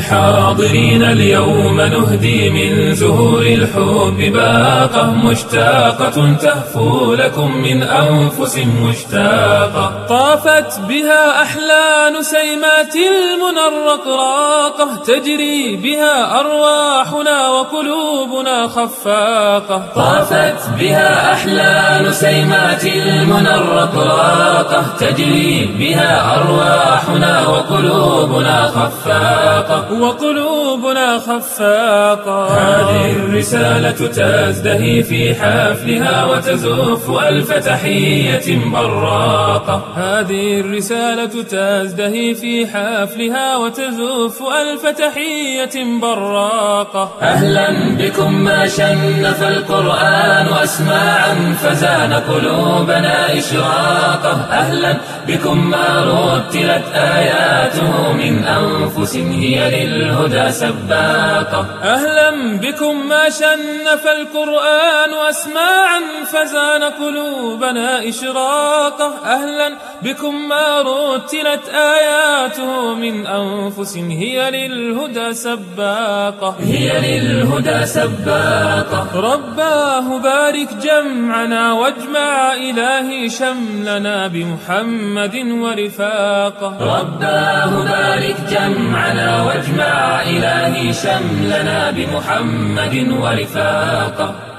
للحاضرين اليوم نهدي من زهور الحب باقة مشتاقة تهفو لكم من أنفس مشتاقة. طافت بها أحلى نسيمات المنى الرقراقة تجري بها أرواحنا وقلوبنا خفاقة. طافت بها أحلى نسيمات المنى الرقراقة تجري بها أرواحنا وقلوبنا خفاقة. وقلوبنا خفاقة هذه الرسالة تزدهي في حفلها وتزف ألف تحية براقة. هذه الرسالة تزدهي في حفلها وتزف ألف تحية براقة. أهلا بكم ما شنف القرآن أسماعا فزان قلوبنا إشراقة. أهلا بكم ما رتلت آياته من أنفس هي للهدى سباقة أهلا بكم ما شنف القرآن أسماعا فزان قلوبنا إشراقة أهلا بكم ما رتلت آياته من أنفس. هي للهدى سباقة هي للهدى سباقة رباه بارك جمعنا واجمع إلهي شملنا بمحمد ورفاقه رباه بارك جمعنا واجمع إلهي شملنا بمحمد ورفاقه